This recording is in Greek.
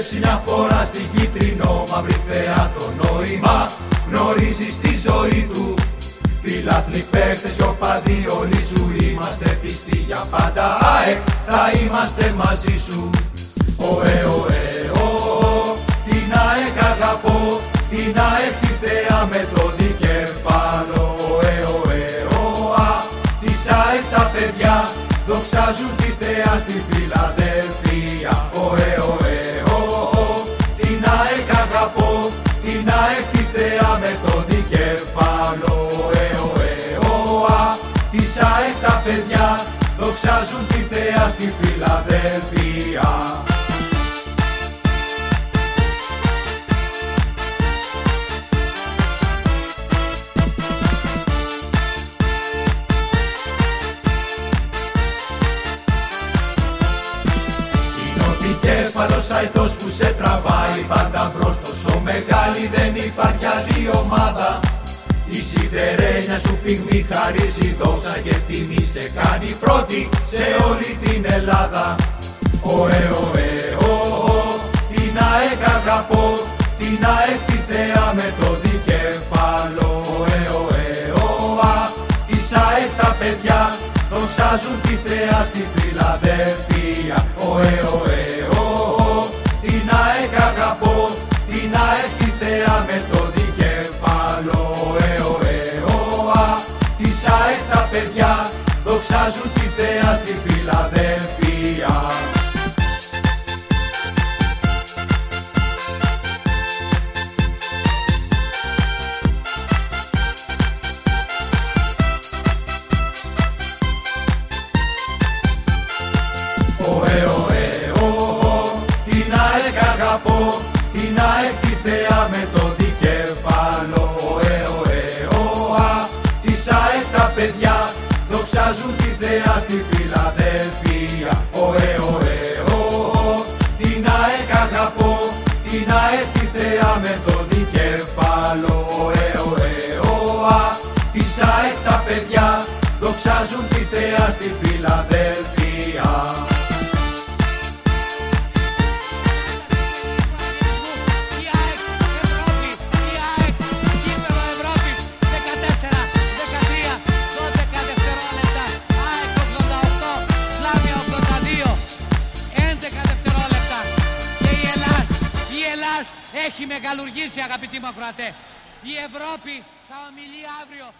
μια φοράς στην κίτρινο μαύρη θεά το νόημα. Γνωρίζεις τη ζωή του. Φιλάθλοι παίχτες και οπαδοί όλοι σου. Είμαστε πιστοί για πάντα. ΑΕΚ θα είμαστε μαζί σου. Ωε ωε ο, την ΑΕΚ αγαπώ. Την ΑΕΚ τη θεά με το δικεφάλο. Ωε ωε ο, α, της ΑΕΚ τα παιδιά δοξάζουν τη θεά στη Φιλαδελφία με το δικεφάλο Ωε ωε ο, α, της ΑΕΚ τα παιδιά δοξάζουν τη θεά στη Φιλαδελφία Είναι ο δικέφαλος αητός που σε τραβάει πάντα μπρος Τόσο μεγάλη δεν υπάρχει άλλη ομάδα η σιδερένια σου πυγμή χαρίζει δόξα και τιμή σε κάνει πρώτη σε όλη την Ελλάδα. Ωε, ωε, ο, την ΑΕΚ αγαπώ, την ΑΕΚ τη θεά με το δικεφάλο. Ωε, ωε, ο, α, της ΑΕΚ τα παιδιά δοξάζουν τη θεά στη Φιλαδελφία. Ωε, ωε, ο, την ΑΕΚ αγαπώ, την ΑΕΚ τη θεά με το δικεφάλο. Ωε, ωε, ο, α, της ΑΕΚ τα παιδιά δοξάζουν τη θεά στη Φιλαδελφία. Αγαπώ, την ΑΕΚ τη θεά με το δικεφάλο. Ωε, ωε, ο, α, της ΑΕΚ τα παιδιά δοξάζουν τη θεά στη Φιλαδελφία. Ωε, ωε, ο, την ΑΕΚ αγαπώ, την ΑΕΚ τη θεά με το δικεφάλο. Ωε, ωε, ο, α, της ΑΕΚ τα παιδιά δοξάζουν τη θεά στη Φιλαδελφία. Ελλάς έχει μεγαλουργήσει αγαπητοί μου ακροατέ. Η Ευρώπη θα ομιλεί αύριο